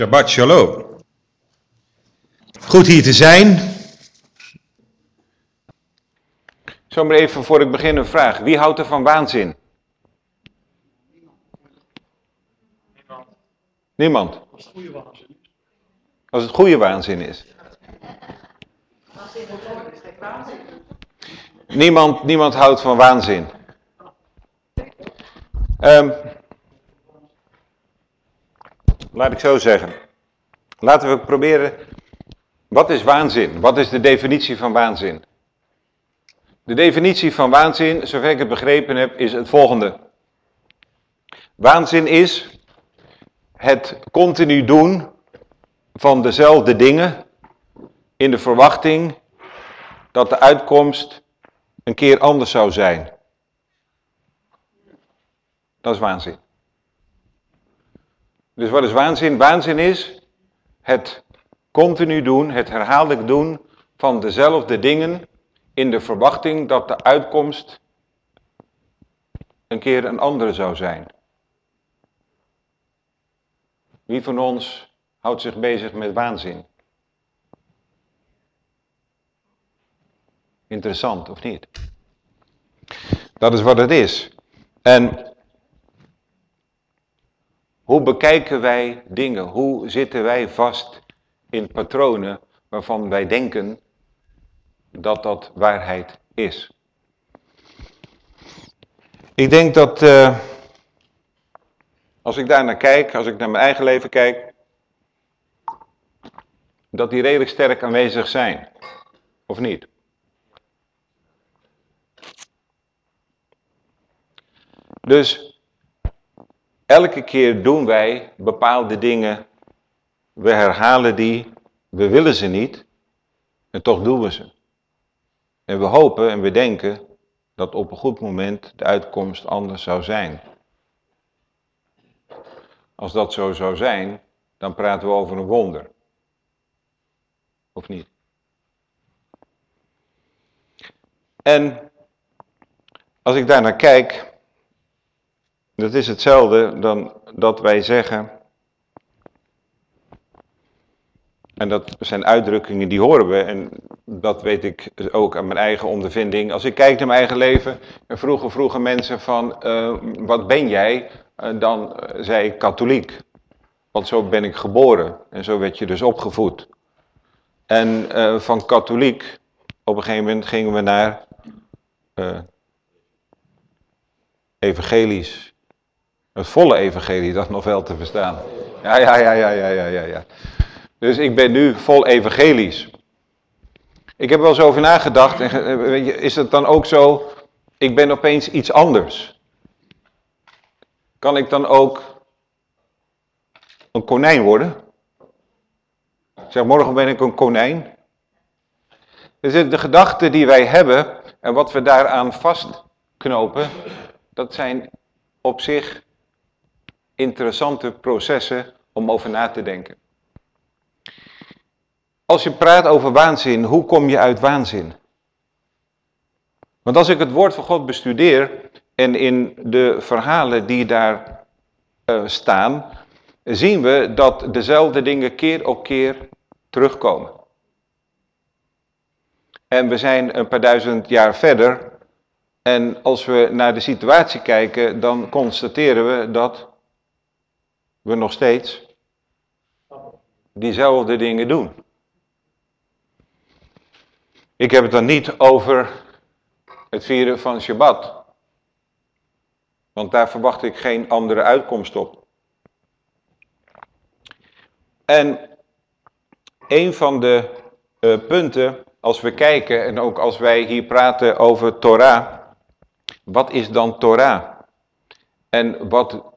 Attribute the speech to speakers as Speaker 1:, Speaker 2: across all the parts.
Speaker 1: Shabbat shalom. Goed hier te zijn. Zomaar even voor ik begin een vraag. Wie houdt er van waanzin? Niemand. Niemand? Als het goede waanzin is. Als het goede waanzin is. Niemand, niemand houdt van waanzin. Um, laat ik zo zeggen. Laten we proberen. Wat is waanzin? Wat is de definitie van waanzin? De definitie van waanzin, zover ik het begrepen heb, is het volgende. Waanzin is het continu doen van dezelfde dingen in de verwachting dat de uitkomst een keer anders zou zijn. Dat is waanzin. Dus wat is waanzin? Waanzin is het continu doen, het herhaaldelijk doen van dezelfde dingen in de verwachting dat de uitkomst een keer een andere zou zijn. Wie van ons houdt zich bezig met waanzin? Interessant, of niet? Dat is wat het is. En hoe bekijken wij dingen? Hoe zitten wij vast in patronen waarvan wij denken dat dat waarheid is? Ik denk dat uh, als ik daar naar kijk, als ik naar mijn eigen leven kijk, dat die redelijk sterk aanwezig zijn. Of niet? Dus Elke keer doen wij bepaalde dingen. We herhalen die. We willen ze niet. En toch doen we ze. En we hopen en we denken dat op een goed moment de uitkomst anders zou zijn. Als dat zo zou zijn, dan praten we over een wonder. Of niet? En als ik daar naar kijk, dat is hetzelfde dan dat wij zeggen, en dat zijn uitdrukkingen die horen we, en dat weet ik ook aan mijn eigen ondervinding. Als ik kijk naar mijn eigen leven, en vroeger vroegen mensen van, uh, wat ben jij? Uh, dan eh, zei ik katholiek. Want zo ben ik geboren en zo werd je dus opgevoed. En van katholiek, op een gegeven moment gingen we naar evangelisch. Het volle evangelie, dat nog wel te verstaan. Ja, ja, ja, ja, ja, ja, ja. ja. Dus ik ben nu vol evangelisch. Ik heb wel eens over nagedacht, is het dan ook zo, ik ben opeens iets anders? Kan ik dan ook een konijn worden? Zeg, morgen ben ik een konijn. Dus de gedachten die wij hebben en wat we daaraan vastknopen, dat zijn op zich interessante processen om over na te denken. Als je praat over waanzin, hoe kom je uit waanzin? Want als ik het woord van God bestudeer en in de verhalen die daar uh, staan, zien we dat dezelfde dingen keer op keer terugkomen. En we zijn een paar duizend jaar verder. En als we naar de situatie kijken, dan constateren we dat we nog steeds diezelfde dingen doen. Ik heb het dan niet over het vieren van Shabbat. Want daar verwacht ik geen andere uitkomst op. En een van de uh, punten, als we kijken en ook als wij hier praten over Torah. Wat is dan Torah? En wat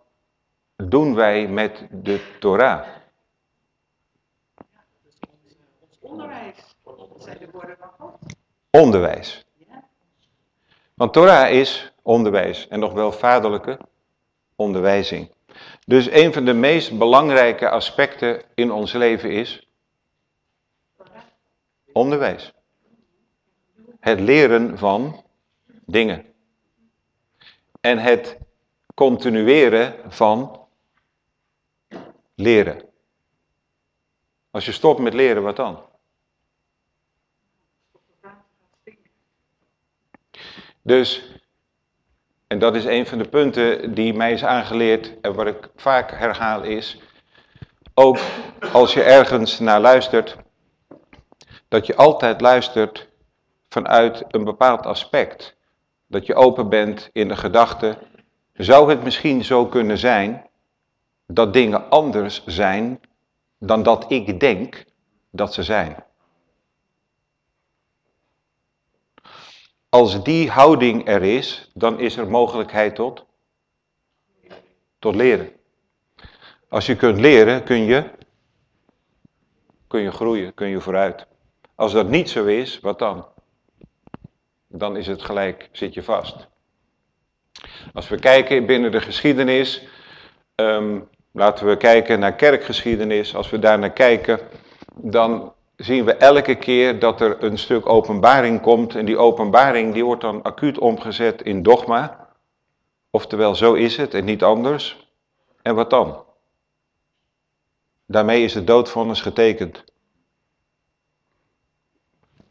Speaker 1: doen wij met de Torah? Onderwijs. zijn de woorden van God. Onderwijs. Want Torah is onderwijs en nog wel vaderlijke onderwijzing. Dus een van de meest belangrijke aspecten in ons leven is onderwijs. Het leren van dingen. En het continueren van leren. Als je stopt met leren, wat dan? Dus, en dat is een van de punten die mij is aangeleerd en wat ik vaak herhaal is, ook als je ergens naar luistert, dat je altijd luistert vanuit een bepaald aspect. Dat je open bent in de gedachte, zou het misschien zo kunnen zijn dat dingen anders zijn dan dat ik denk dat ze zijn. Als die houding er is, dan is er mogelijkheid tot, tot leren. Als je kunt leren, kun je, kun je groeien, kun je vooruit. Als dat niet zo is, wat dan? Dan is het gelijk, zit je vast. Als we kijken binnen de geschiedenis, ehm, laten we kijken naar kerkgeschiedenis. Als we daar naar kijken, dan zien we elke keer dat er een stuk openbaring komt. En die openbaring die wordt dan acuut omgezet in dogma. Oftewel, zo is het en niet anders. En wat dan? Daarmee is het doodvonnis getekend.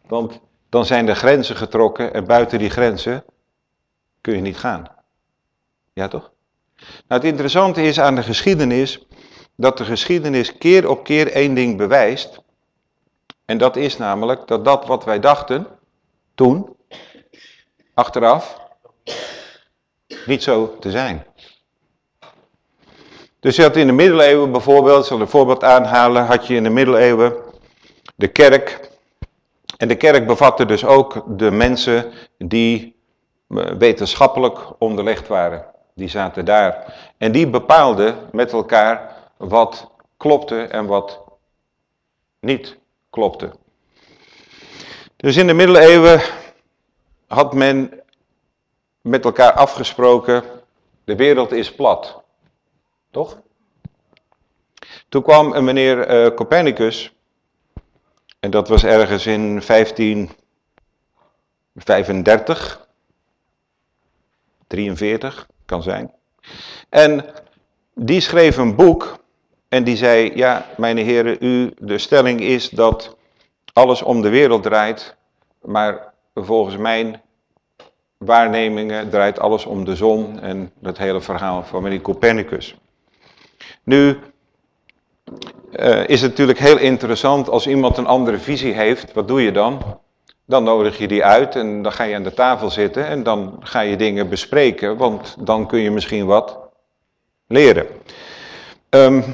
Speaker 1: Want dan zijn de grenzen getrokken en buiten die grenzen kun je niet gaan. Ja toch? Nou, het interessante is aan de geschiedenis dat de geschiedenis keer op keer één ding bewijst. En dat is namelijk dat dat wat wij dachten toen, achteraf, niet zo te zijn. Dus je had in de middeleeuwen bijvoorbeeld, ik zal een voorbeeld aanhalen, had je in de middeleeuwen de kerk. En de kerk bevatte dus ook de mensen die eh, wetenschappelijk onderlegd waren. Die zaten daar. En die bepaalden met elkaar wat klopte en wat niet klopte. Dus in de middeleeuwen had men met elkaar afgesproken, de wereld is plat. Toch? Toen kwam een meneer uh, Copernicus, en dat was ergens in 1535, 43 kan zijn. En die schreef een boek en die zei, ja, mijn heren, u, de stelling is dat alles om de wereld draait, maar volgens mijn waarnemingen draait alles om de zon en dat hele verhaal van meneer Copernicus. Nu uh, is het natuurlijk heel interessant als iemand een andere visie heeft, wat doe je dan? Dan nodig je die uit en dan ga je aan de tafel zitten en dan ga je dingen bespreken, want dan kun je misschien wat leren. Um,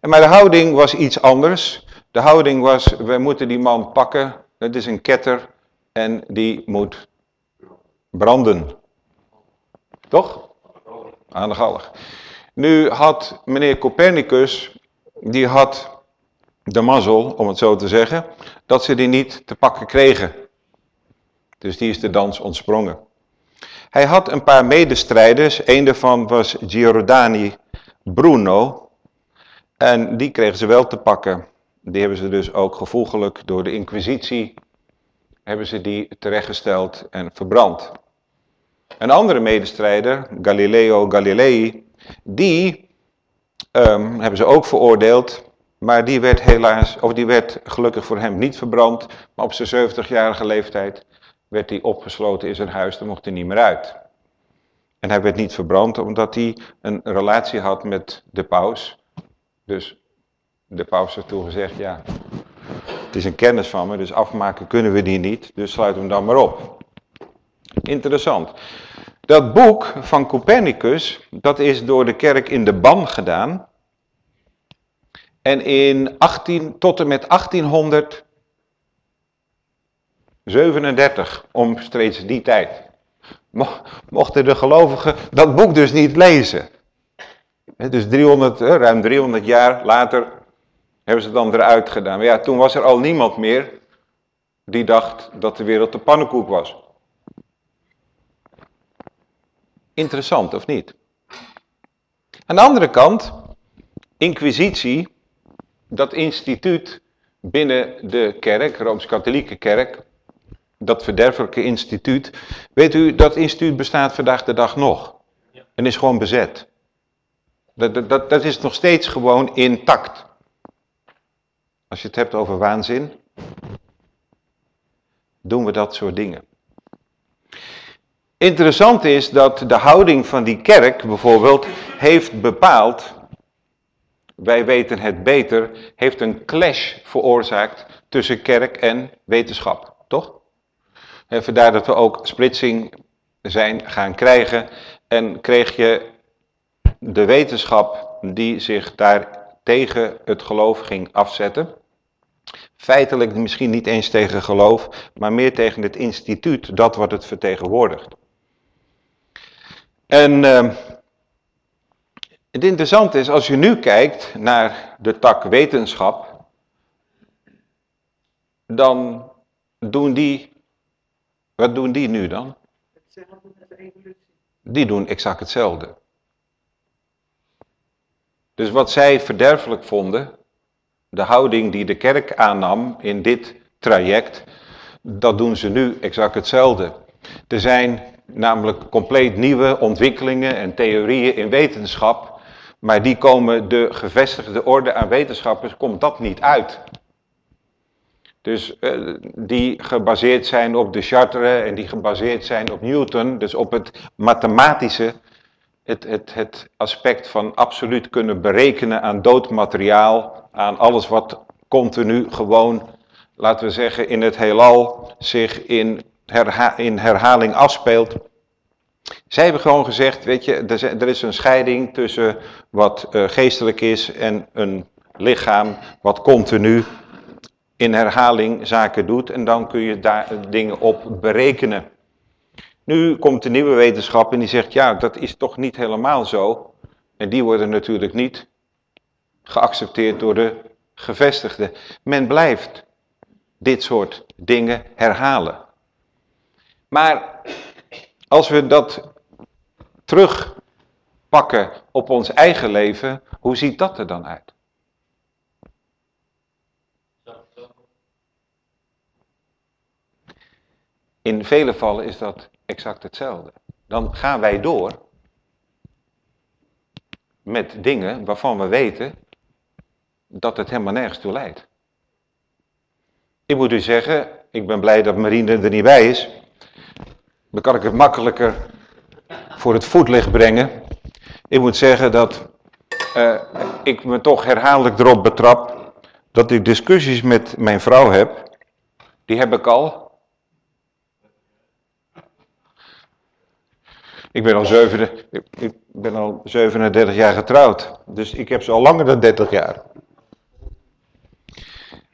Speaker 1: maar de houding was iets anders. De houding was, we moeten die man pakken, het is een ketter en die moet branden. Toch? Aan de. Nu had meneer Copernicus, die had de mazzel, om het zo te zeggen, dat ze die niet te pakken kregen. Dus die is de dans ontsprongen. Hij had een paar medestrijders, een daarvan was Giordani Bruno, en die kregen ze wel te pakken. Die hebben ze dus ook gevolgelijk door de inquisitie, hebben ze die terechtgesteld en verbrand. Een andere medestrijder, Galileo Galilei, die um, hebben ze ook veroordeeld, maar die werd helaas, of die werd gelukkig voor hem niet verbrand, maar op zijn 70-jarige leeftijd werd hij opgesloten in zijn huis, daar mocht hij niet meer uit. En hij werd niet verbrand omdat hij een relatie had met de paus. Dus de paus heeft toen gezegd, ja, het is een kennis van me, dus afmaken kunnen we die niet, dus sluit hem dan maar op. Interessant. Dat boek van Copernicus, dat is door de kerk in de ban gedaan. En in 18, tot en met 1837, omstreeks die tijd, mochten de gelovigen dat boek dus niet lezen. Dus 300, ruim 300 jaar later hebben ze het dan eruit gedaan. Maar ja, toen was er al niemand meer die dacht dat de wereld de pannenkoek was. Interessant, of niet? Aan de andere kant, inquisitie, dat instituut binnen de kerk, Rooms-Katholieke kerk, dat verderfelijke instituut. Weet u, dat instituut bestaat vandaag de dag nog. En is gewoon bezet. Dat, dat, dat is nog steeds gewoon intact. Als je het hebt over waanzin, doen we dat soort dingen. Interessant is dat de houding van die kerk bijvoorbeeld heeft bepaald, wij weten het beter, heeft een clash veroorzaakt tussen kerk en wetenschap, toch? En vandaar dat we ook splitsing zijn gaan krijgen en kreeg je de wetenschap die zich daar tegen het geloof ging afzetten. Feitelijk misschien niet eens tegen geloof, maar meer tegen het instituut, dat wat het vertegenwoordigt. En uh, het interessante is, als je nu kijkt naar de tak wetenschap, dan doen die, wat doen die nu dan? Die doen exact hetzelfde. Dus wat zij verderfelijk vonden, de houding die de kerk aannam in dit traject, dat doen ze nu exact hetzelfde. Er zijn namelijk compleet nieuwe ontwikkelingen en theorieën in wetenschap, maar die komen de gevestigde orde aan wetenschappers, komt dat niet uit. Dus uh, die gebaseerd zijn op de Chartres en die gebaseerd zijn op Newton, dus op het mathematische, het, het, het aspect van absoluut kunnen berekenen aan dood materiaal, aan alles wat continu gewoon, laten we zeggen, in het heelal zich in, in herhaling afspeelt. Zij hebben gewoon gezegd, weet je, er is een scheiding tussen wat uh, geestelijk is en een lichaam wat continu in herhaling zaken doet en dan kun je daar dingen op berekenen. Nu komt de nieuwe wetenschap en die zegt, ja, dat is toch niet helemaal zo. En die worden natuurlijk niet geaccepteerd door de gevestigden. Men blijft dit soort dingen herhalen. Maar als we dat terugpakken op ons eigen leven, hoe ziet dat er dan uit? In vele gevallen is dat exact hetzelfde. Dan gaan wij door met dingen waarvan we weten dat het helemaal nergens toe leidt. Ik moet u zeggen, ik ben blij dat Marine er niet bij is. Dan kan ik het makkelijker voor het voetlicht brengen. Ik moet zeggen dat uh, ik me toch herhaaldelijk erop betrap dat ik discussies met mijn vrouw heb. Die heb ik al Ik ben al, 7, ik ben al 37 jaar getrouwd. Dus ik heb ze al langer dan 30 jaar.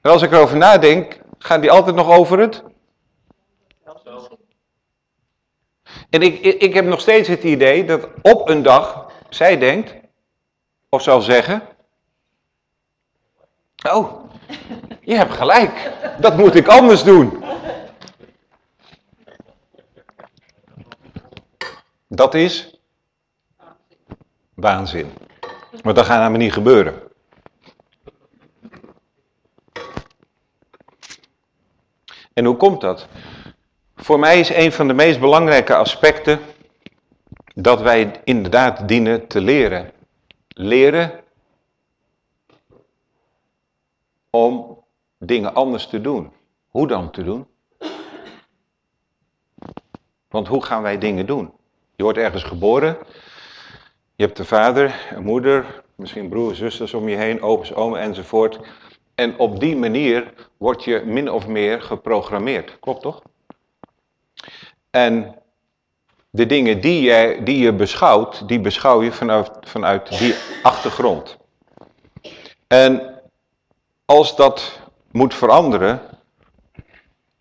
Speaker 1: En als ik erover nadenk, gaan die altijd nog over het? En ik, ik, heb nog steeds het idee dat op een dag zij denkt, of zal zeggen, oh, je hebt gelijk, dat moet ik anders doen. Dat is waanzin. Maar dat gaat namelijk niet gebeuren. En hoe komt dat? Voor mij is een van de meest belangrijke aspecten dat wij inderdaad dienen te leren. Leren om dingen anders te doen. Hoe dan te doen? Want hoe gaan wij dingen doen? Je wordt ergens geboren. Je hebt een vader, een moeder, misschien broers, zusters om je heen, opa's, omen enzovoort. En op die manier word je min of meer geprogrammeerd. Klopt toch? En de dingen die, jij, die je beschouwt, die beschouw je vanuit, vanuit die achtergrond. En als dat moet veranderen,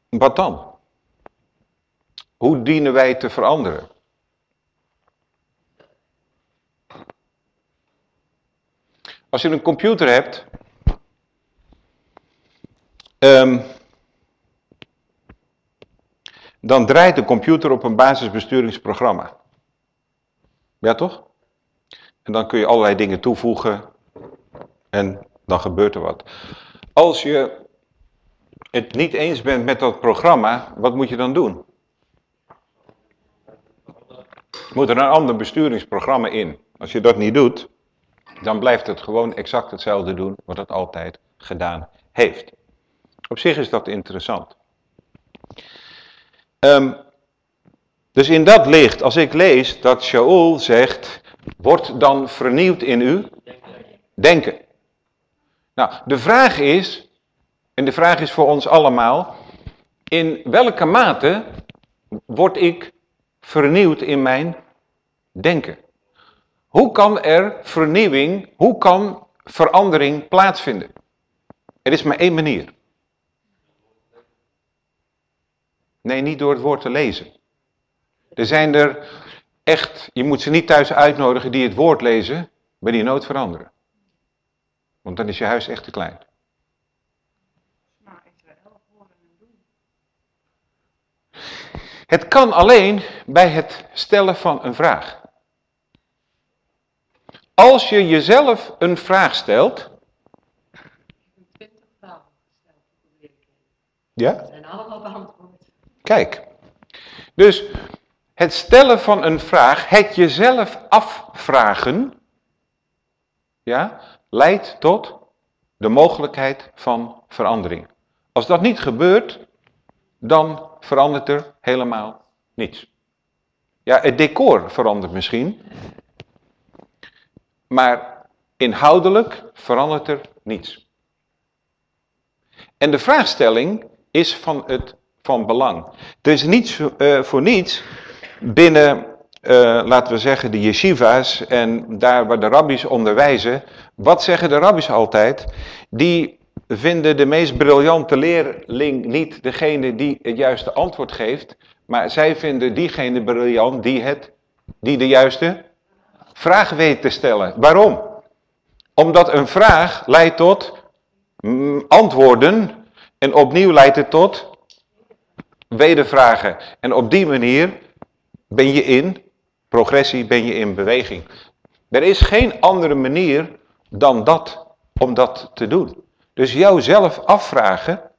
Speaker 1: wat dan? Hoe dienen wij te veranderen? Als je een computer hebt, um, dan draait de computer op een basisbesturingsprogramma. Ja toch? En dan kun je allerlei dingen toevoegen en dan gebeurt er wat. Als je het niet eens bent met dat programma, wat moet je dan doen? Moet er een ander besturingsprogramma in. Als je dat niet doet, dan blijft het gewoon exact hetzelfde doen wat het altijd gedaan heeft. Op zich is dat interessant. Ehm, dus in dat licht, als ik lees dat Shaul zegt, wordt dan vernieuwd in u denken. Nou, de vraag is, en de vraag is voor ons allemaal, in welke mate word ik vernieuwd in mijn denken? Hoe kan er vernieuwing, hoe kan verandering plaatsvinden? Er is maar één manier. Nee, niet door het woord te lezen. Er zijn er echt, je moet ze niet thuis uitnodigen die het woord lezen, maar die nooit veranderen. Want dan is je huis echt te klein. Het kan alleen bij het stellen van een vraag. Als je jezelf een vraag stelt. Ja? zijn allemaal beantwoord. Kijk. Dus het stellen van een vraag, het jezelf afvragen, ja, leidt tot de mogelijkheid van verandering. Als dat niet gebeurt, dan verandert er helemaal niets. Ja, het decor verandert misschien, maar inhoudelijk verandert er niets. En de vraagstelling is van, het, van belang. Is niets uh, voor niets binnen, uh, laten we zeggen, de yeshiva's en daar waar de rabbies onderwijzen. Wat zeggen de rabbies altijd? Die vinden de meest briljante leerling niet degene die het juiste antwoord geeft, maar zij vinden diegene briljant die, het, die de juiste vraag weet te stellen. Waarom? Omdat een vraag leidt tot mm, antwoorden en opnieuw leidt het tot wedervragen. En op die manier ben je in progressie, ben je in beweging. Er is geen andere manier dan dat om dat te doen. Dus jouzelf afvragen,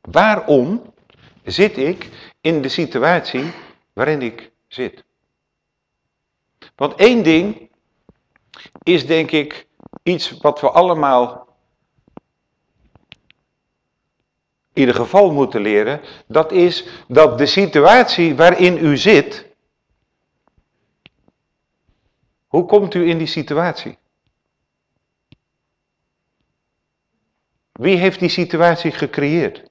Speaker 1: waarom zit ik in de situatie waarin ik zit? Want één ding is denk ik iets wat we allemaal in ieder geval moeten leren. Dat is dat de situatie waarin u zit, hoe komt u in die situatie? Wie heeft die situatie gecreëerd?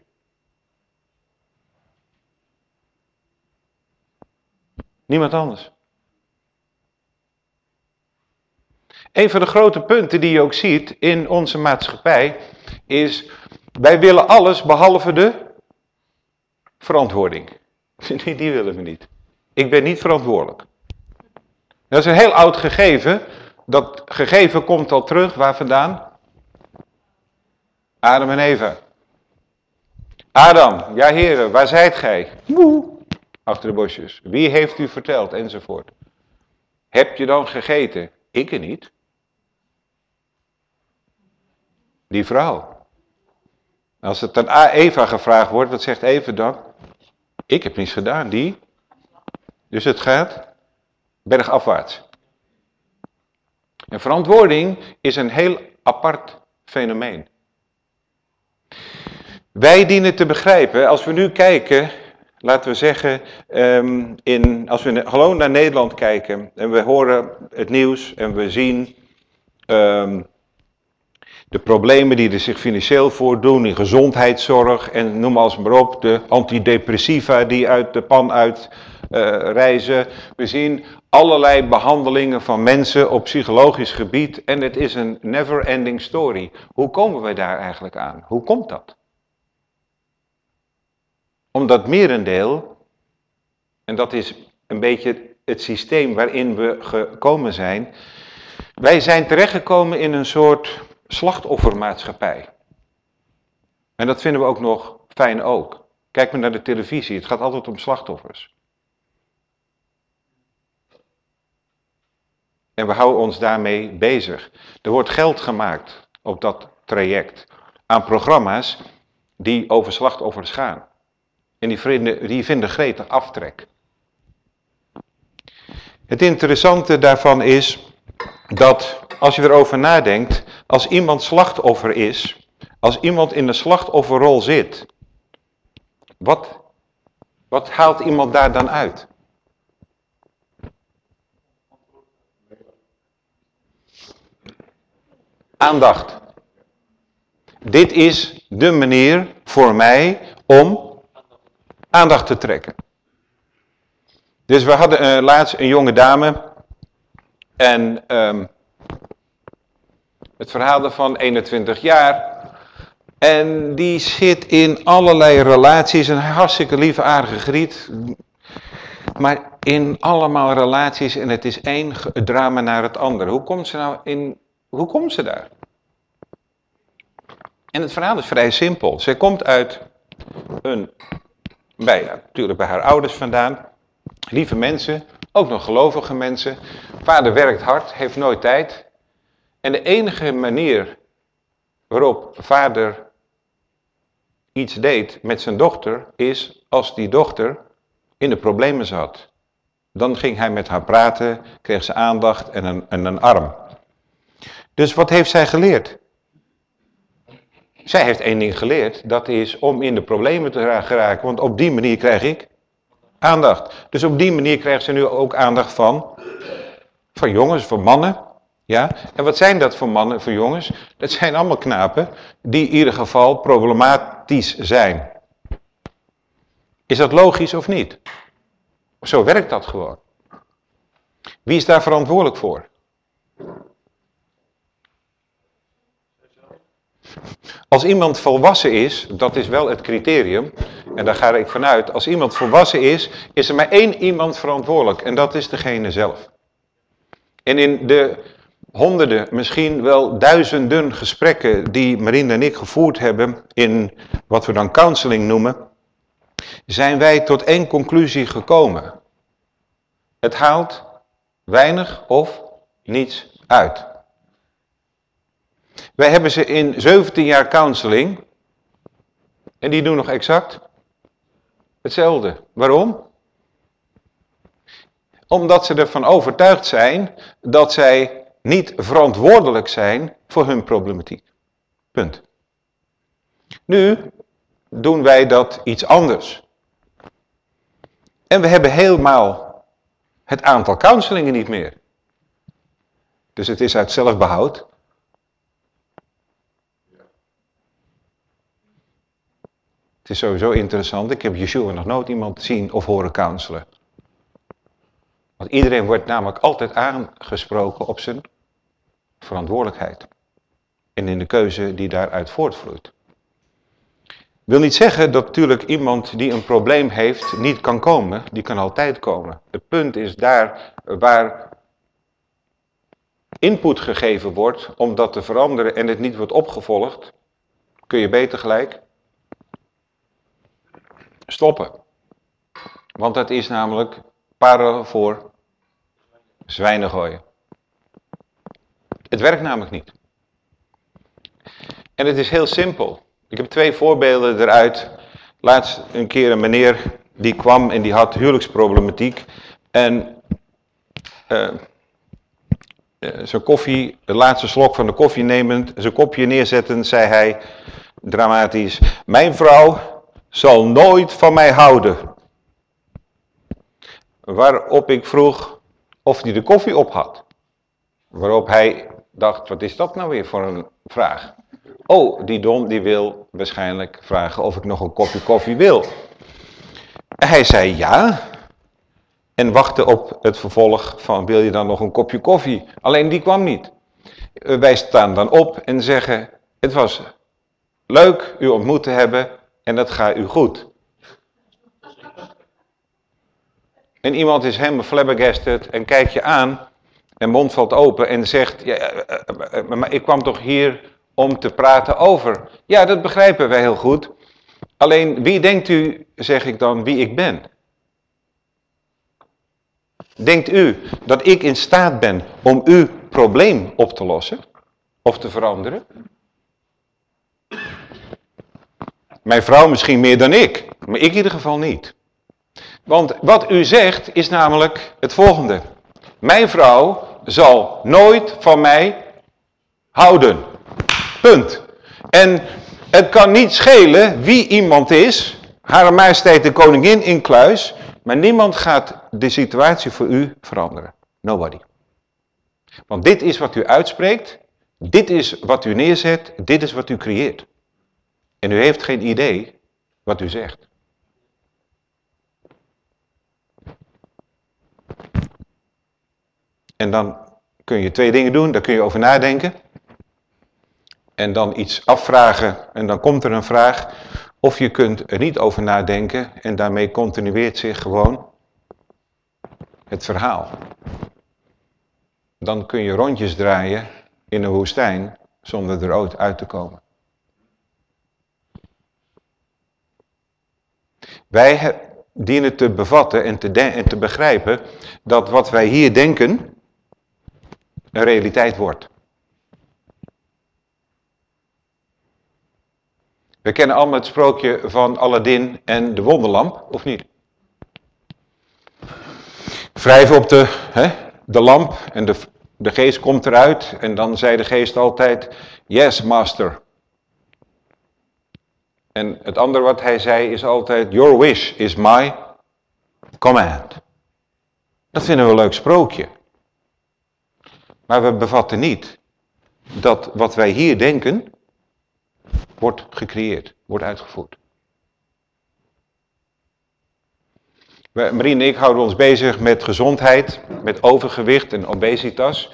Speaker 1: Niemand anders. Een van de grote punten die je ook ziet in onze maatschappij is, wij willen alles behalve de verantwoording. Die willen we niet. Ik ben niet verantwoordelijk. Dat is een heel oud gegeven. Dat gegeven komt al terug, waar vandaan? Adam en Eva. Adam, ja heren, waar zijt gij? Woe, achter de bosjes. Wie heeft u verteld? Enzovoort. Heb je dan gegeten? Ik er niet. Die vrouw. Als het aan Eva gevraagd wordt, wat zegt Eva dan? Ik heb niets gedaan, die. Dus het gaat bergafwaarts. En verantwoording is een heel apart fenomeen. Wij dienen te begrijpen, als we nu kijken, laten we zeggen, ehm, in, als we gewoon naar Nederland kijken en we horen het nieuws en we zien ehm, de problemen die er zich financieel voordoen in gezondheidszorg en noem alles maar op, de antidepressiva die uit de pan uit uh, reizen. We zien allerlei behandelingen van mensen op psychologisch gebied en het is een never ending story. Hoe komen wij daar eigenlijk aan? Hoe komt dat? Omdat merendeel, en dat is een beetje het systeem waarin we gekomen zijn, wij zijn terechtgekomen in een soort slachtoffermaatschappij. En dat vinden we ook nog fijn ook. Kijk maar naar de televisie, het gaat altijd om slachtoffers. En we houden ons daarmee bezig. Er wordt geld gemaakt op dat traject aan programma's die over slachtoffers gaan. En die vinden, die vinden gretig aftrek. Het interessante daarvan is dat als je erover nadenkt, als iemand slachtoffer is, als iemand in de slachtofferrol zit, wat, wat haalt iemand daar dan uit? Aandacht. Dit is de manier voor mij om aandacht te trekken. Dus we hadden uh, laatst een jonge dame en um, het verhaal daarvan 21 jaar. En die zit in allerlei relaties, een hartstikke lieve aardige griet. Maar in allemaal relaties en het is één drama naar het andere. Hoe komt ze nou in, hoe komt ze daar? En het verhaal is vrij simpel. Zij komt uit een, bij, natuurlijk bij haar ouders vandaan. Lieve mensen, ook nog gelovige mensen. Vader werkt hard, heeft nooit tijd. En de enige manier waarop vader iets deed met zijn dochter is als die dochter in de problemen zat. Dan ging hij met haar praten, kreeg ze aandacht en een, en een arm. Dus wat heeft zij geleerd? Zij heeft één ding geleerd, dat is om in de problemen te geraken, want op die manier krijg ik aandacht. Dus op die manier krijgt ze nu ook aandacht van, van jongens, van mannen. Ja? En wat zijn dat voor mannen, voor jongens? Dat zijn allemaal knapen die in ieder geval problematisch zijn. Is dat logisch of niet? Zo werkt dat gewoon. Wie is daar verantwoordelijk voor? Als iemand volwassen is, dat is wel het criterium, en daar ga ik vanuit, als iemand volwassen is, is er maar één iemand verantwoordelijk en dat is degene zelf. En in de honderden, misschien wel duizenden gesprekken die Marine en ik gevoerd hebben in wat we dan counseling noemen, zijn wij tot één conclusie gekomen. Het haalt weinig of niets uit. Wij hebben ze in 17 jaar counseling. En die doen nog exact hetzelfde. Waarom? Omdat ze ervan overtuigd zijn dat zij niet verantwoordelijk zijn voor hun problematiek. Punt. Nu doen wij dat iets anders. En we hebben helemaal het aantal counselingen niet meer. Dus het is uit zelfbehoud. Het is sowieso interessant. Ik heb Yeshua nog nooit iemand zien of horen counselen. Want iedereen wordt namelijk altijd aangesproken op zijn verantwoordelijkheid. En in de keuze die daaruit voortvloeit. Wil niet zeggen dat natuurlijk iemand die een probleem heeft niet kan komen. Die kan altijd komen. Het punt is daar waar input gegeven wordt om dat te veranderen en het niet wordt opgevolgd. Kun je beter gelijk stoppen. Want dat is namelijk parel voor zwijnen gooien. Het werkt namelijk niet. En het is heel simpel. Ik heb twee voorbeelden eruit. Laatst een keer een meneer die kwam en die had huwelijksproblematiek. En uh, zijn koffie, de laatste slok van de koffie nemend, zijn kopje neerzettend, zei hij dramatisch. Mijn vrouw zal nooit van mij houden. Waarop ik vroeg of hij de koffie op had. Waarop hij dacht, wat is dat nou weer voor een vraag? Oh, die Don die wil waarschijnlijk vragen of ik nog een kopje koffie wil. Hij zei ja. En wachtte op het vervolg van wil je dan nog een kopje koffie? Alleen die kwam niet. Wij staan dan op en zeggen, het was leuk u ontmoet te hebben en dat gaat u goed. En iemand is helemaal flabbergasted en kijkt je aan en mond valt open en zegt, ja, eh, eh, eh, maar ik kwam toch hier om te praten over. Ja, dat begrijpen wij heel goed. Alleen, wie denkt u, zeg ik dan, wie ik ben? Denkt u dat ik in staat ben om uw probleem op te lossen of te veranderen? Mijn vrouw misschien meer dan ik, maar ik in ieder geval niet. Want wat u zegt is namelijk het volgende. Mijn vrouw zal nooit van mij houden. Punt. En het kan niet schelen wie iemand is, Hare Majesteit de Koningin in kluis, maar niemand gaat de situatie voor u veranderen. Nobody. Want dit is wat u uitspreekt, dit is wat u neerzet, dit is wat u creëert. En u heeft geen idee wat u zegt. En dan kun je twee dingen doen, daar kun je over nadenken. En dan iets afvragen en dan komt er een vraag. Of je kunt er niet over nadenken en daarmee continueert zich gewoon het verhaal. Dan kun je rondjes draaien in een woestijn zonder er ooit uit te komen. Wij dienen te bevatten en te, en te begrijpen dat wat wij hier denken een realiteit wordt. We kennen allemaal het sprookje van Aladdin en de wonderlamp, of niet? Wrijven op de, hè, de lamp en de, de geest komt eruit en dan zei de geest altijd, yes master. En het andere wat hij zei is altijd, your wish is my command. Dat vinden we een leuk sprookje. Maar we bevatten niet dat wat wij hier denken, wordt gecreëerd, wordt uitgevoerd. Marie en ik houden ons bezig met gezondheid, met overgewicht en obesitas.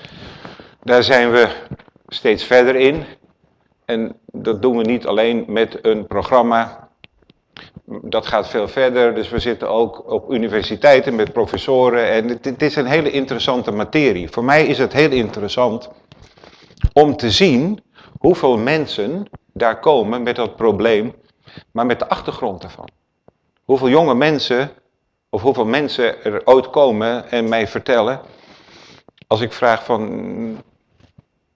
Speaker 1: Daar zijn we steeds verder in. En dat doen we niet alleen met een programma. Dat gaat veel verder. Dus we zitten ook op universiteiten met professoren. En het, is een hele interessante materie. Voor mij is het heel interessant om te zien hoeveel mensen daar komen met dat probleem, maar met de achtergrond ervan. Hoeveel jonge mensen, of hoeveel mensen er ooit komen en mij vertellen, als ik vraag van,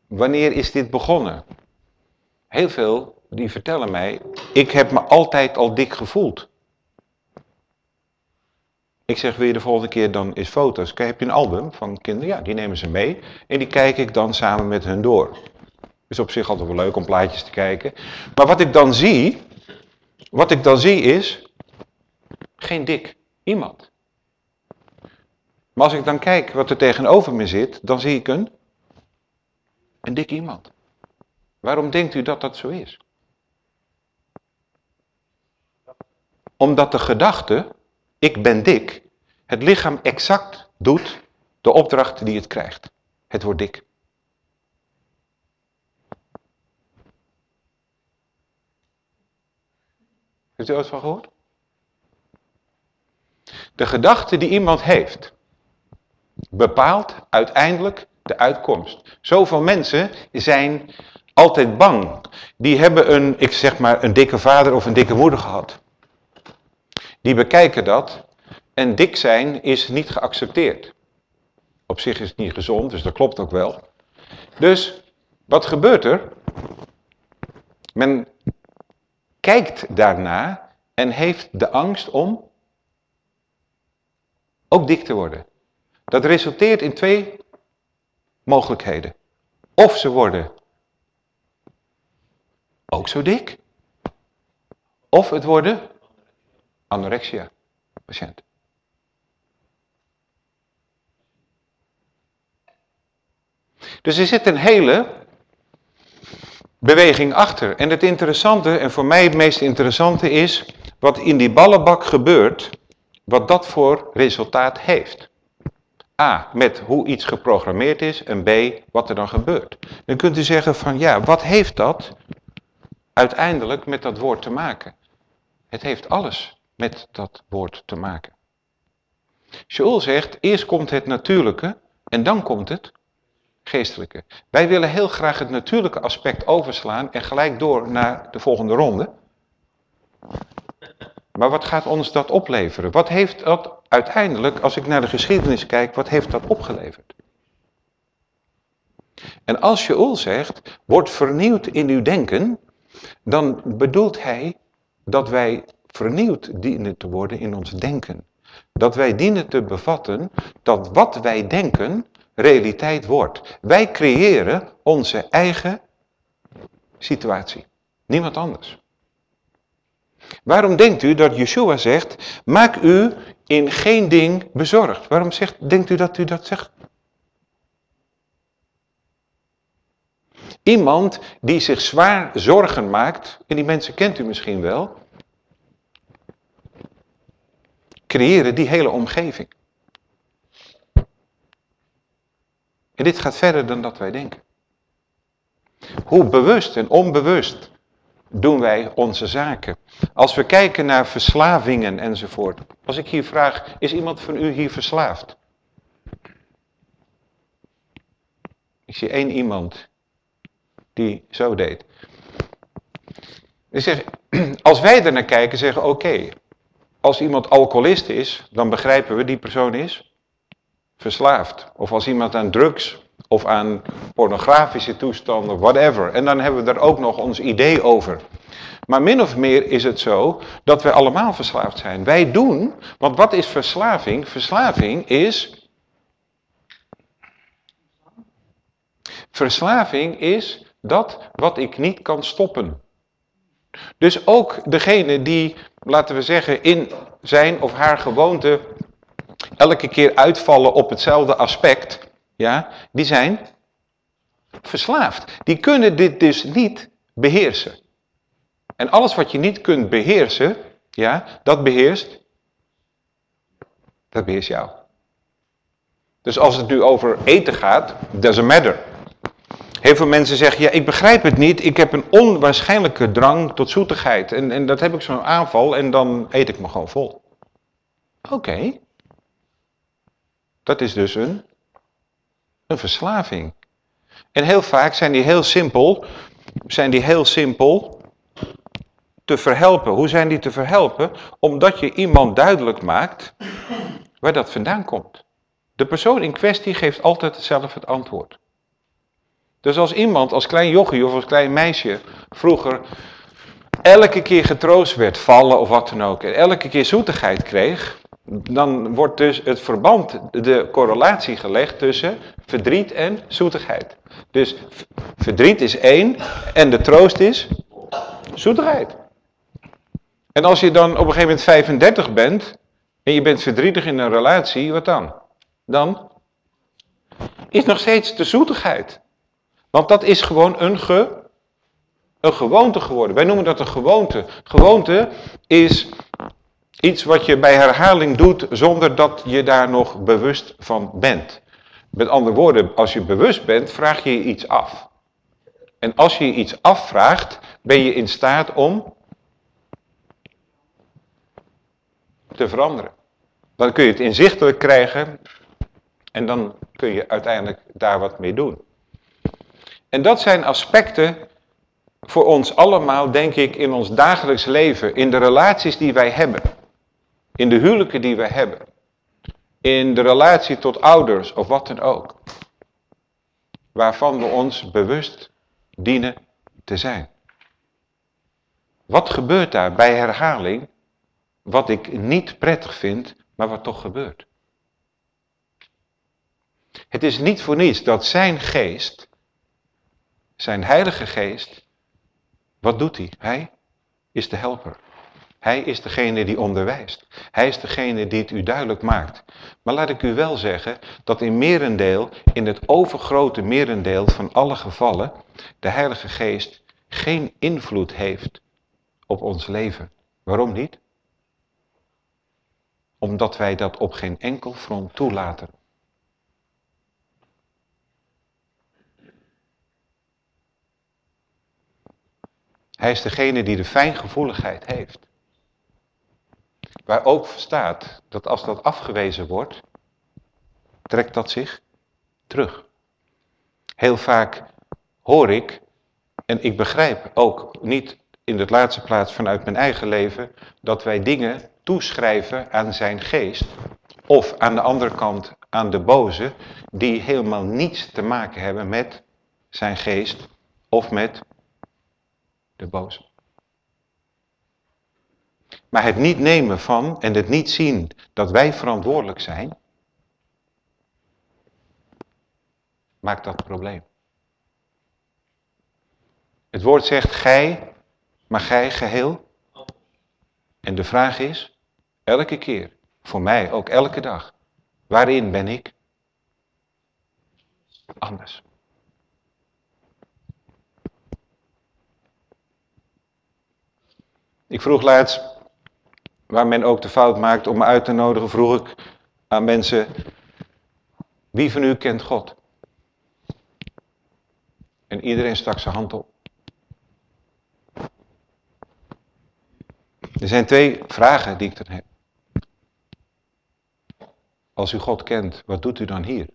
Speaker 1: wanneer is dit begonnen? Heel veel die vertellen mij, ik heb me altijd al dik gevoeld. Ik zeg, je de volgende keer dan eens foto's? Kijk, heb je een album van kinderen? Ja, die nemen ze mee. En die kijk ik dan samen met hun door. Is op zich altijd wel leuk om plaatjes te kijken. Maar wat ik dan zie, wat ik dan zie is, geen dik iemand. Maar als ik dan kijk wat er tegenover me zit, dan zie ik een, een dik iemand. Waarom denkt u dat dat zo is? Omdat de gedachte, ik ben dik, het lichaam exact doet de opdracht die het krijgt. Het wordt dik. Heeft u ooit van gehoord? De gedachte die iemand heeft, bepaalt uiteindelijk de uitkomst. Zoveel mensen zijn altijd bang. Die hebben een, ik zeg maar, een dikke vader of een dikke moeder gehad. Die bekijken dat en dik zijn is niet geaccepteerd. Op zich is het niet gezond, dus dat klopt ook wel. Dus, wat gebeurt er? Men kijkt daarna en heeft de angst om ook dik te worden. Dat resulteert in twee mogelijkheden. Of ze worden ook zo dik, of het worden anorexia patiënt. Dus er zit een hele beweging achter. En het interessante, en voor mij het meest interessante is, wat in die ballenbak gebeurt, wat dat voor resultaat heeft. A, met hoe iets geprogrammeerd is en B, wat er dan gebeurt. Dan kunt u zeggen van ja, wat heeft dat uiteindelijk met dat woord te maken? Het heeft alles met dat woord te maken. Shaul zegt, eerst komt het natuurlijke en dan komt het geestelijke. Wij willen heel graag het natuurlijke aspect overslaan en gelijk door naar de volgende ronde. Maar wat gaat ons dat opleveren? Wat heeft dat uiteindelijk, als ik naar de geschiedenis kijk, wat heeft dat opgeleverd? En als Shaul zegt, word vernieuwd in uw denken, dan bedoelt hij dat wij vernieuwd dienen te worden in ons denken. Dat wij dienen te bevatten dat wat wij denken realiteit wordt. Wij creëren onze eigen situatie. Niemand anders. Waarom denkt u dat Yeshua zegt, maak u in geen ding bezorgd? Waarom zegt, denkt u dat u dat zegt? Iemand die zich zwaar zorgen maakt, en die mensen kent u misschien wel, creëren die hele omgeving. En dit gaat verder dan dat wij denken. Hoe bewust en onbewust doen wij onze zaken. Als we kijken naar verslavingen enzovoort. Als ik hier vraag, is iemand van u hier verslaafd? Ik zie één iemand die zo deed. Ik als wij er naar kijken, zeggen oké, als iemand alcoholist is, dan begrijpen we die persoon is verslaafd. Of als iemand aan drugs of aan pornografische toestanden, whatever. En dan hebben we daar ook nog ons idee over. Maar min of meer is het zo dat we allemaal verslaafd zijn. Wij doen, want wat is verslaving? Verslaving is... Verslaving is dat wat ik niet kan stoppen. Dus ook degene die, laten we zeggen, in zijn of haar gewoonte elke keer uitvallen op hetzelfde aspect, ja, die zijn verslaafd. Die kunnen dit dus niet beheersen. En alles wat je niet kunt beheersen, ja, dat beheerst, dat beheerst jou. Dus als het nu over eten gaat, doesn't matter. Heel veel mensen zeggen, ja, ik begrijp het niet, ik heb een onwaarschijnlijke drang tot zoetigheid. En, en dat heb ik zo'n aanval en dan eet ik me gewoon vol. Oké. Dat is dus een, een verslaving. En heel vaak zijn die heel simpel, zijn die heel simpel te verhelpen. Hoe zijn die te verhelpen? Omdat je iemand duidelijk maakt waar dat vandaan komt. De persoon in kwestie geeft altijd zelf het antwoord. Dus als iemand als klein jochie of als klein meisje vroeger elke keer getroost werd, vallen of wat dan ook, en elke keer zoetigheid kreeg, dan wordt dus het verband, de correlatie gelegd tussen verdriet en zoetigheid. Dus verdriet is één en de troost is zoetigheid. En als je dan op een gegeven moment 35 bent en je bent verdrietig in een relatie, wat dan? Dan is nog steeds de zoetigheid. Want dat is gewoon een, een gewoonte geworden. Wij noemen dat een gewoonte. Gewoonte is iets wat je bij herhaling doet zonder dat je daar nog bewust van bent. Met andere woorden, als je bewust bent, vraag je je iets af. En als je iets afvraagt, ben je in staat om te veranderen. Dan kun je het inzichtelijk krijgen en dan kun je uiteindelijk daar wat mee doen. En dat zijn aspecten voor ons allemaal, denk ik, in ons dagelijks leven, in de relaties die wij hebben, in de huwelijken die wij hebben, in de relatie tot ouders of wat dan ook, waarvan we ons bewust dienen te zijn. Wat gebeurt daar bij herhaling, wat ik niet prettig vind, maar wat toch gebeurt? Het is niet voor niets dat zijn geest zijn heilige geest, wat doet hij? Hij is de helper. Hij is degene die onderwijst. Hij is degene die het u duidelijk maakt. Maar laat ik u wel zeggen dat in merendeel, in het overgrote merendeel van alle gevallen, de Heilige Geest geen invloed heeft op ons leven. Waarom niet? Omdat wij dat op geen enkel front toelaten. Hij is degene die de fijngevoeligheid heeft. Waar ook staat dat als dat afgewezen wordt, trekt dat zich terug. Heel vaak hoor ik, en ik begrijp ook niet in de laatste plaats vanuit mijn eigen leven, dat wij dingen toeschrijven aan zijn geest, of aan de andere kant aan de boze, die helemaal niets te maken hebben met zijn geest of met de boze. Maar het niet nemen van en het niet zien dat wij verantwoordelijk zijn, maakt dat probleem. Het woord zegt gij, maar gij geheel. En de vraag is, elke keer, voor mij ook elke dag, waarin ben ik anders? Ik vroeg laatst, waar men ook de fout maakt om me uit te nodigen, vroeg ik aan mensen, wie van u kent God? En iedereen stak zijn hand op. Er zijn twee vragen die ik dan heb. Als u God kent, wat doet u dan hier?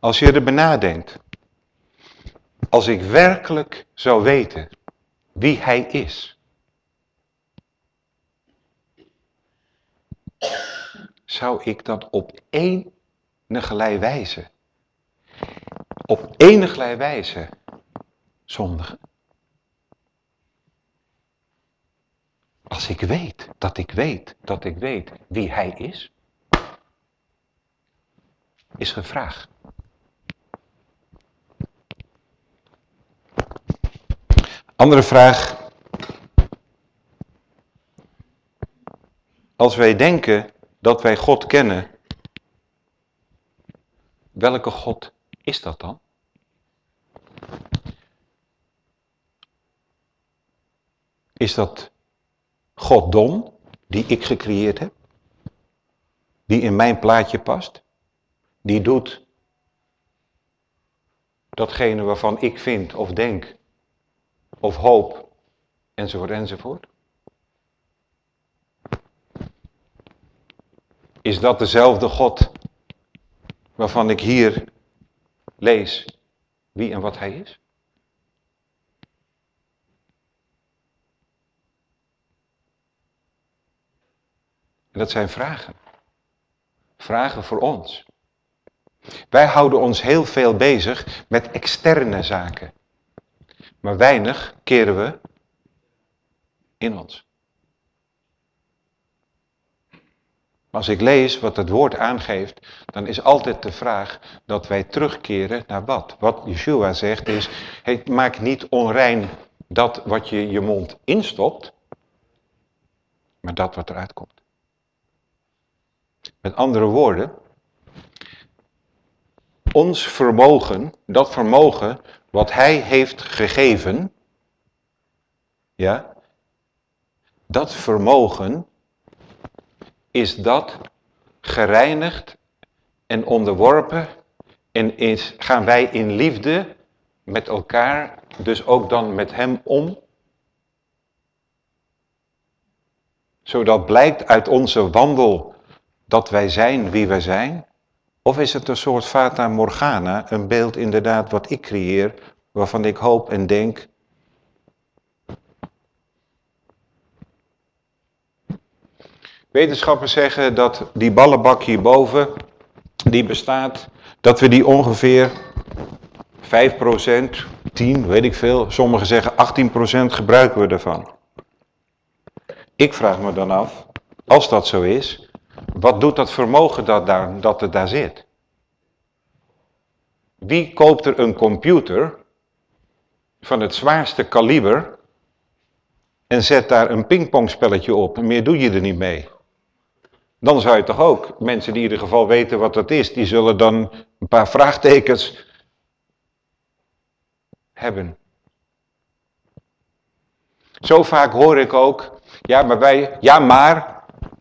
Speaker 1: Als je er benadenkt, als ik werkelijk zou weten wie hij is, zou ik dat op enige wijze, op enige wijze zondigen? Als ik weet dat ik weet dat ik weet wie hij is, is gevraagd. Andere vraag. Als wij denken dat wij God kennen, welke God is dat dan? Is dat God dom, die ik gecreëerd heb? Die in mijn plaatje past? Die doet datgene waarvan ik vind of denk of hoop, enzovoort, enzovoort. Is dat dezelfde God waarvan ik hier lees wie en wat hij is? Dat zijn vragen. Vragen voor ons. Wij houden ons heel veel bezig met externe zaken. Maar weinig keren we in ons. Als ik lees wat het woord aangeeft, dan is altijd de vraag dat wij terugkeren naar wat? Wat Yeshua zegt is, maak niet onrein dat wat je je mond instopt, maar dat wat eruit komt. Met andere woorden, ons vermogen, dat vermogen wat hij heeft gegeven, ja, dat vermogen is dat gereinigd en onderworpen en is, gaan wij in liefde met elkaar, dus ook dan met hem om, zodat blijkt uit onze wandel dat wij zijn wie wij zijn, of is het een soort fata morgana, een beeld inderdaad wat ik creëer, waarvan ik hoop en denk. Wetenschappers zeggen dat die ballenbak hierboven, die bestaat, dat we die ongeveer 5%, 10, weet ik veel, sommigen zeggen 18% gebruiken we ervan. Ik vraag me dan af, als dat zo is, wat doet dat vermogen dat, daar, dat er daar zit? Wie koopt er een computer van het zwaarste kaliber en zet daar een pingpongspelletje op meer doe je er niet mee? Dan zou je toch ook, mensen die in ieder geval weten wat dat is, die zullen dan een paar vraagtekens hebben. Zo vaak hoor ik ook, ja maar wij, ja maar,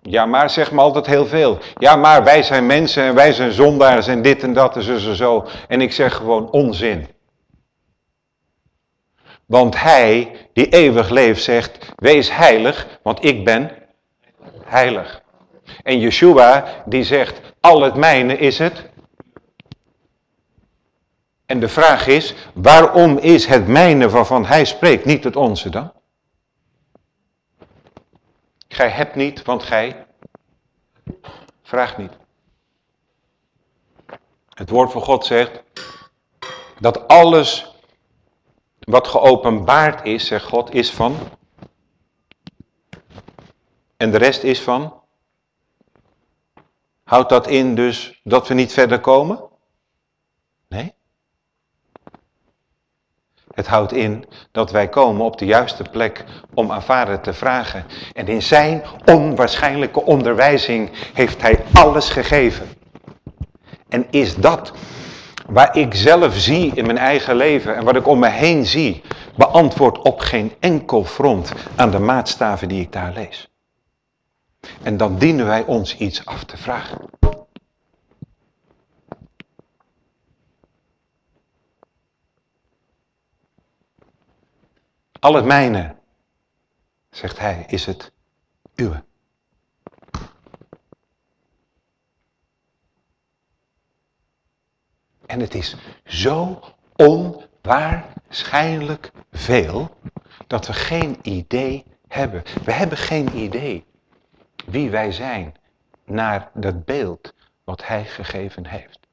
Speaker 1: ja, maar zeg me altijd heel veel. Ja, maar wij zijn mensen en wij zijn zondaars en dit en dat en zo, zo, zo. En ik zeg gewoon onzin. Want hij die eeuwig leeft zegt, wees heilig, want ik ben heilig. En Yeshua die zegt, al het mijne is het. En de vraag is, waarom is het mijne waarvan hij spreekt niet het onze dan? Gij hebt niet, want gij vraagt niet. Het woord van God zegt dat alles wat geopenbaard is, zegt God, is van. En de rest is van. Houdt dat in dus dat we niet verder komen? Nee. Het houdt in dat wij komen op de juiste plek om aan vader te vragen. En in zijn onwaarschijnlijke onderwijzing heeft hij alles gegeven. En is dat waar ik zelf zie in mijn eigen leven en wat ik om me heen zie, beantwoord op geen enkel front aan de maatstaven die ik daar lees. En dan dienen wij ons iets af te vragen. Al het mijne, zegt hij, is het uwe. En het is zo onwaarschijnlijk veel dat we geen idee hebben. We hebben geen idee wie wij zijn naar dat beeld wat hij gegeven heeft.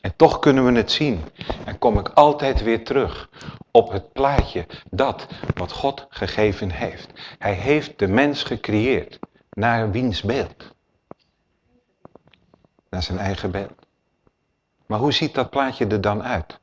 Speaker 1: En toch kunnen we het zien. En kom ik altijd weer terug op het plaatje dat wat God gegeven heeft. Hij heeft de mens gecreëerd naar wiens beeld? Naar zijn eigen beeld. Maar hoe ziet dat plaatje er dan uit?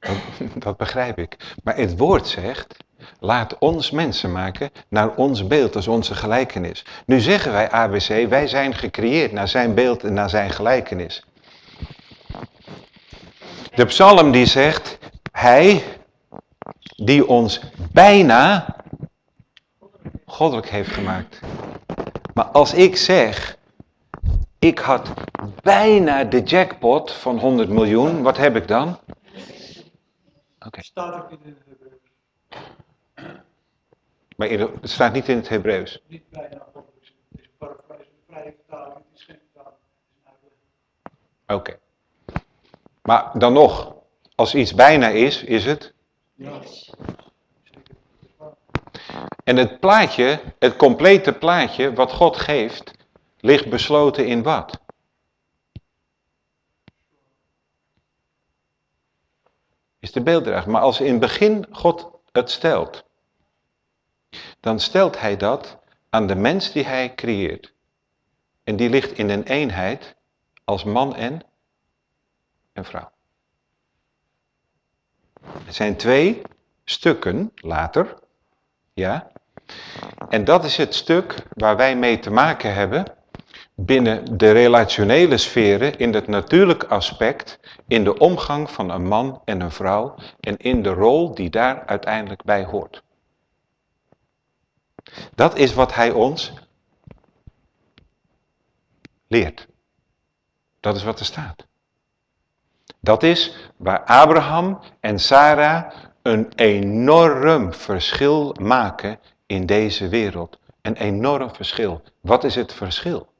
Speaker 1: Dat, begrijp ik. Maar het woord zegt, laat ons mensen maken naar ons beeld, als onze gelijkenis. Nu zeggen wij ABC, wij zijn gecreëerd naar zijn beeld en naar zijn gelijkenis. De psalm die zegt, hij die ons bijna goddelijk heeft gemaakt. Maar als ik zeg, ik had bijna de jackpot van 100 miljoen, wat heb ik dan?
Speaker 2: Okay.
Speaker 1: Maar het staat niet in het Hebreeuws?
Speaker 2: Niet bijna. Het is vrije het is geen vertaling.
Speaker 1: Oké. Maar dan nog, als iets bijna is, is het? En het plaatje, het complete plaatje wat God geeft, ligt besloten in wat? Is de beelddrager. Maar als in het begin God het stelt, dan stelt hij dat aan de mens die hij creëert. En die ligt in een eenheid als man en, en vrouw. Het zijn twee stukken later, ja. En dat is het stuk waar wij mee te maken hebben binnen de relationele sferen, in het natuurlijke aspect, in de omgang van een man en een vrouw en in de rol die daar uiteindelijk bij hoort. Dat is wat hij ons leert. Dat is wat er staat. Dat is waar Abraham en Sarah een enorm verschil maken in deze wereld. Een enorm verschil. Wat is het verschil?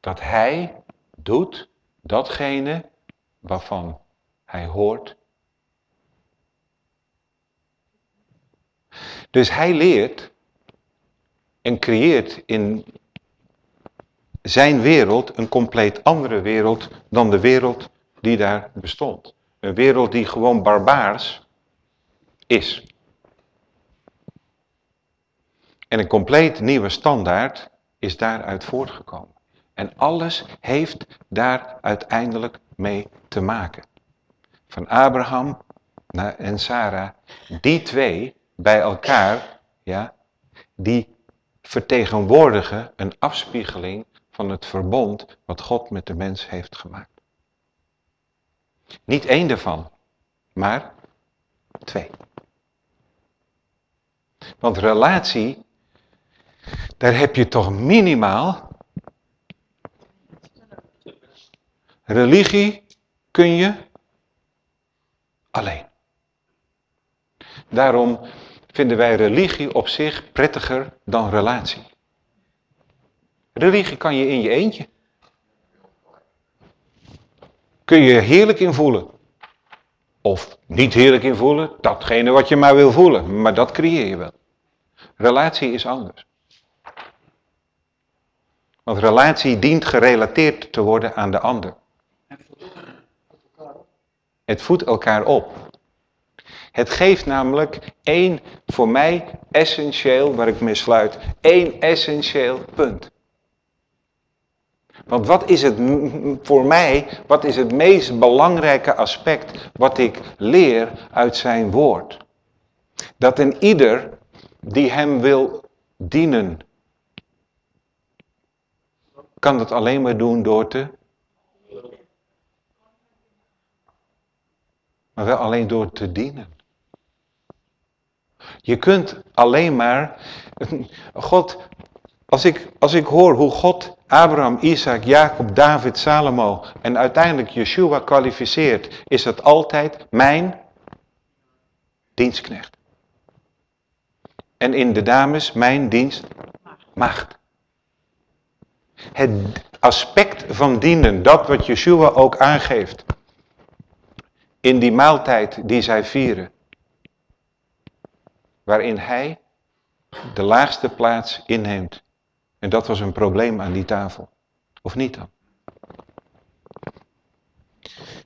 Speaker 1: Dat hij doet datgene waarvan hij hoort. Dus hij leert en creëert in zijn wereld een compleet andere wereld dan de wereld die daar bestond. Een wereld die gewoon barbaars is. En een compleet nieuwe standaard is daaruit voortgekomen. En alles heeft daar uiteindelijk mee te maken. Van Abraham en Sarah, die twee bij elkaar, ja, die vertegenwoordigen een afspiegeling van het verbond wat God met de mens heeft gemaakt. Niet één daarvan, maar twee. Want relatie, daar heb je toch minimaal Religie kun je alleen. Daarom vinden wij religie op zich prettiger dan relatie. Religie kan je in je eentje. Kun je heerlijk invoelen. Of niet heerlijk invoelen, datgene wat je maar wil voelen. Maar dat creëer je wel. Relatie is anders. Want relatie dient gerelateerd te worden aan de ander. Het voedt elkaar op. Het geeft namelijk één, voor mij essentieel, waar ik mee sluit, één essentieel punt. Want wat is het voor mij, wat is het meest belangrijke aspect wat ik leer uit zijn woord? Dat een ieder die hem wil dienen, kan dat alleen maar doen door te. Maar wel alleen door te dienen. Je kunt alleen maar, God, als ik, als ik hoor hoe God Abraham, Isaac, Jacob, David, Salomo en uiteindelijk Yeshua kwalificeert, is het altijd mijn dienstknecht. En in de dames mijn dienst macht. Het aspect van dienen, dat wat Yeshua ook aangeeft. In die maaltijd die zij vieren. Waarin hij de laagste plaats inneemt. En dat was een probleem aan die tafel. Of niet dan?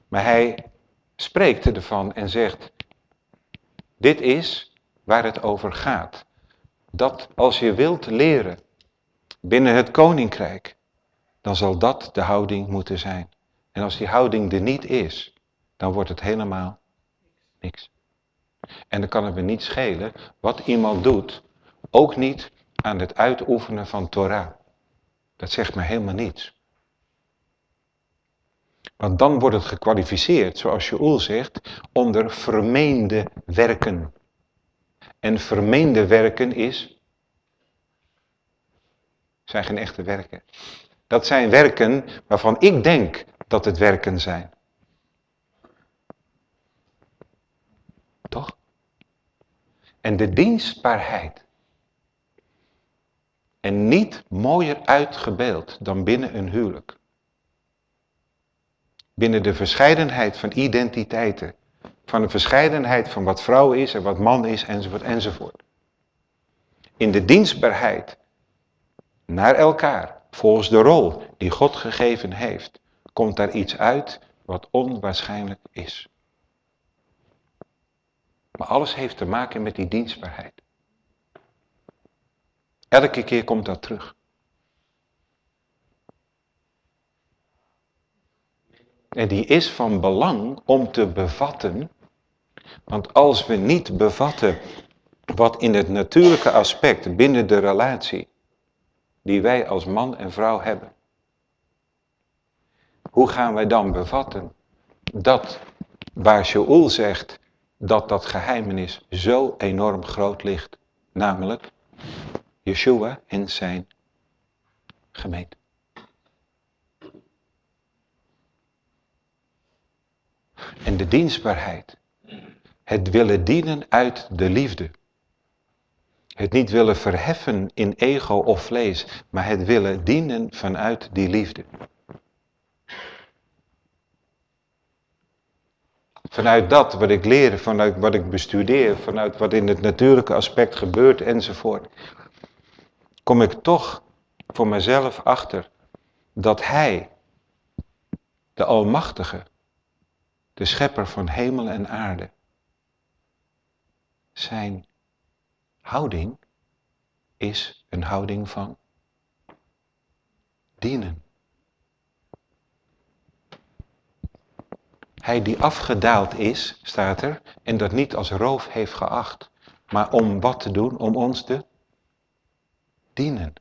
Speaker 1: Maar hij spreekt ervan en zegt, dit is waar het over gaat. Dat als je wilt leren binnen het koninkrijk, dan zal dat de houding moeten zijn. En als die houding er niet is, dan wordt het helemaal niks. En dan kan het me niet schelen wat iemand doet, ook niet aan het uitoefenen van Torah. Dat zegt me helemaal niets. Want dan wordt het gekwalificeerd, zoals Joel zegt, onder vermeende werken. En vermeende werken is, zijn geen echte werken. Dat zijn werken waarvan ik denk dat het werken zijn. Toch? En de dienstbaarheid. En niet mooier uitgebeeld dan binnen een huwelijk. Binnen de verscheidenheid van identiteiten. Van de verscheidenheid van wat vrouw is en wat man is enzovoort enzovoort. In de dienstbaarheid naar elkaar volgens de rol die God gegeven heeft, komt daar iets uit wat onwaarschijnlijk is. Maar alles heeft te maken met die dienstbaarheid. Elke keer komt dat terug. En die is van belang om te bevatten, want als we niet bevatten wat in het natuurlijke aspect binnen de relatie die wij als man en vrouw hebben. Hoe gaan wij dan bevatten dat waar Shaul zegt dat dat geheimenis zo enorm groot ligt, namelijk Yeshua en zijn gemeente. En de dienstbaarheid, het willen dienen uit de liefde. Het niet willen verheffen in ego of vlees, maar het willen dienen vanuit die liefde. Vanuit dat wat ik leer, vanuit wat ik bestudeer, vanuit wat in het natuurlijke aspect gebeurt enzovoort, kom ik toch voor mezelf achter dat Hij, de Almachtige, de Schepper van hemel en aarde, zijn houding is een houding van dienen. Hij die afgedaald is, staat er, en dat niet als roof heeft geacht, maar om wat te doen? Om ons te dienen.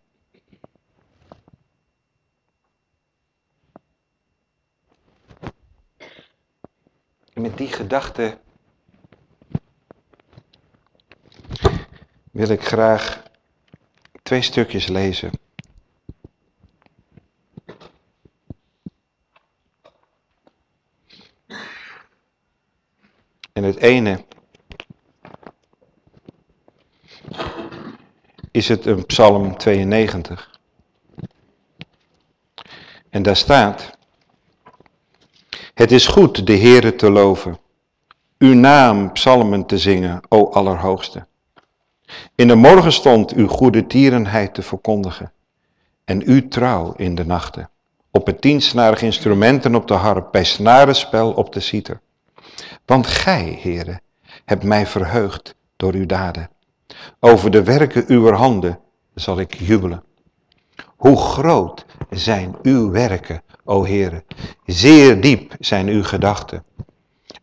Speaker 1: En met die gedachte wil ik graag twee stukjes lezen. En het ene is het een Psalm 92. En daar staat: Het is goed de Heere te loven, uw naam psalmen te zingen, o Allerhoogste. In de morgenstond uw goede tierenheid te verkondigen en uw trouw in de nachten. Op het tiensnarig instrumenten op de harp, bij snarenspel op de citer. Want gij, heren, hebt mij verheugd door uw daden. Over de werken uw handen zal ik jubelen. Hoe groot zijn uw werken, o heren. Zeer diep zijn uw gedachten.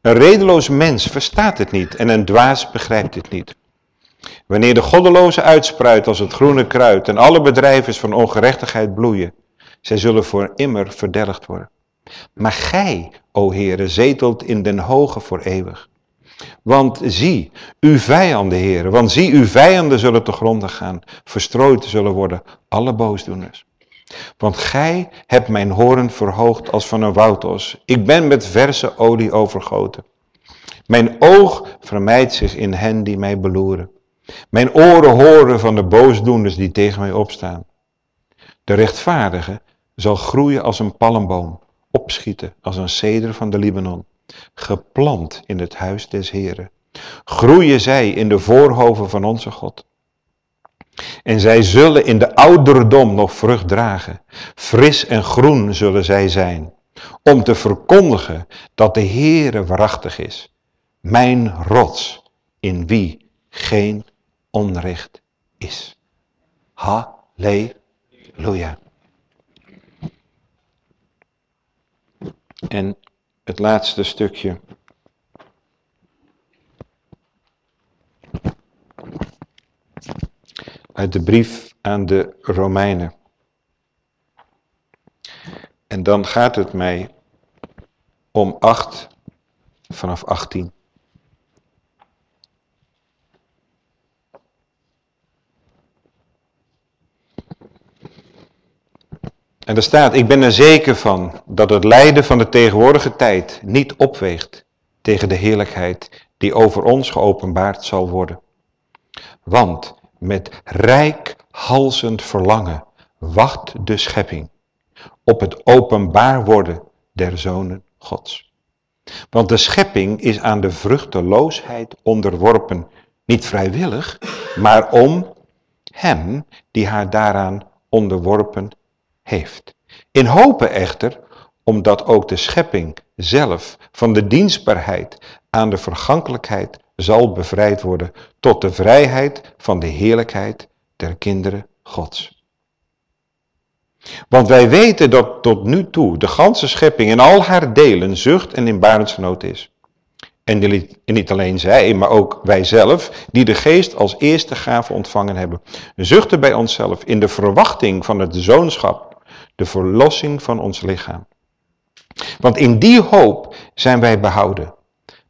Speaker 1: Een redeloos mens verstaat het niet en een dwaas begrijpt het niet. Wanneer de goddeloze uitspruit als het groene kruid en alle bedrijvers van ongerechtigheid bloeien, zij zullen voor immer verdelgd worden. Maar gij, o Heere, zetelt in den hoge voor eeuwig. Want zie, uw vijanden, Heere, want zie, uw vijanden zullen te gronden gaan, verstrooid zullen worden, alle boosdoeners. Want gij hebt mijn hoorn verhoogd als van een woudos. Ik ben met verse olie overgoten. Mijn oog vermijdt zich in hen die mij beloeren. Mijn oren horen van de boosdoeners die tegen mij opstaan. De rechtvaardige zal groeien als een palmboom, opschieten als een ceder van de Libanon, geplant in het huis des Heren. Groeien zij in de voorhoven van onze God. En zij zullen in de ouderdom nog vrucht dragen. Fris en groen zullen zij zijn. Om te verkondigen dat de Heere waarachtig is. Mijn rots, in wie geen onrecht is. Halleluja. En het laatste stukje. Uit de brief aan de Romeinen. En dan gaat het mij om 8 vanaf 18. En er staat, ik ben er zeker van dat het lijden van de tegenwoordige tijd niet opweegt tegen de heerlijkheid die over ons geopenbaard zal worden. Want met rijkhalzend verlangen wacht de schepping op het openbaar worden der zonen Gods. Want de schepping is aan de vruchteloosheid onderworpen, niet vrijwillig, maar om hem die haar daaraan onderworpen heeft. In hopen echter, omdat ook de schepping zelf van de dienstbaarheid aan de vergankelijkheid zal bevrijd worden tot de vrijheid van de heerlijkheid der kinderen Gods. Want wij weten dat tot nu toe de ganse schepping in al haar delen zucht en in barensnood is. En niet alleen zij, maar ook wij zelf, die de geest als eerste gave ontvangen hebben, zuchten bij onszelf in de verwachting van het zoonschap de verlossing van ons lichaam. Want in die hoop zijn wij behouden.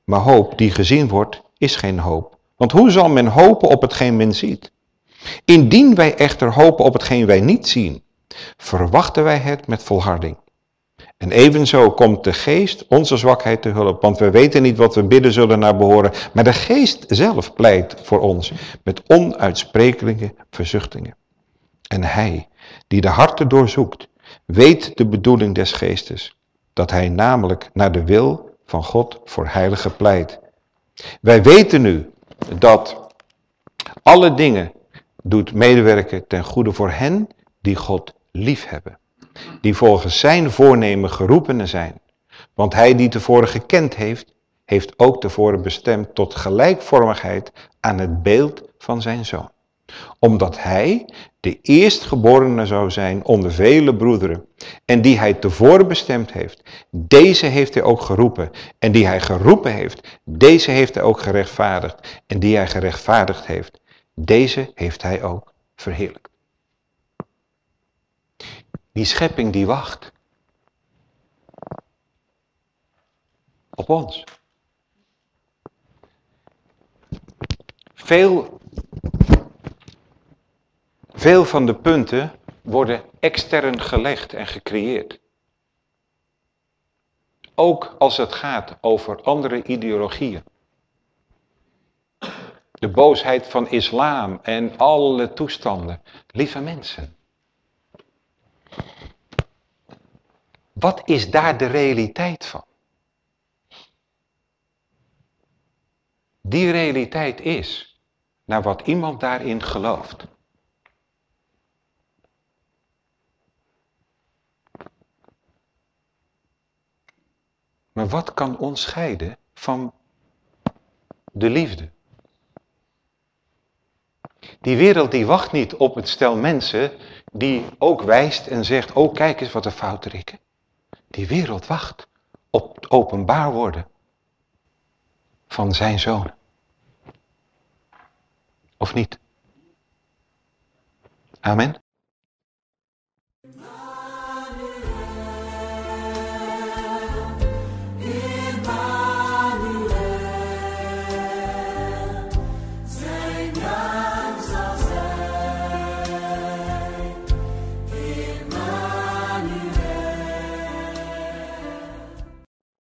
Speaker 1: Maar hoop die gezien wordt, is geen hoop. Want hoe zal men hopen op hetgeen men ziet? Indien wij echter hopen op hetgeen wij niet zien, verwachten wij het met volharding. En evenzo komt de geest onze zwakheid te hulp, want we weten niet wat we bidden zullen naar behoren, maar de geest zelf pleit voor ons met onuitsprekelijke verzuchtingen. En hij, die de harten doorzoekt, weet de bedoeling des geestes, dat hij namelijk naar de wil van God voor heilige pleit. Wij weten nu dat alle dingen doet medewerken ten goede voor hen die God lief hebben, die volgens zijn voornemen geroepenen zijn. Want hij die tevoren gekend heeft, heeft ook tevoren bestemd tot gelijkvormigheid aan het beeld van zijn zoon omdat hij de eerstgeborene zou zijn onder vele broederen. En die hij tevoren bestemd heeft. Deze heeft hij ook geroepen. En die hij geroepen heeft, deze heeft hij ook gerechtvaardigd. En die hij gerechtvaardigd heeft, deze heeft hij ook verheerlijkt. Die schepping die wacht. Op ons. Veel veel van de punten worden extern gelegd en gecreëerd. Ook als het gaat over andere ideologieën. De boosheid van islam en alle toestanden. Lieve mensen. Wat is daar de realiteit van? Die realiteit is naar wat iemand daarin gelooft. Maar wat kan ons scheiden van de liefde. Die wereld die wacht niet op het stel mensen die ook wijst en zegt, oh kijk eens wat een fout Rikke. Die wereld wacht op het openbaar worden van zijn zoon. Of niet? Amen.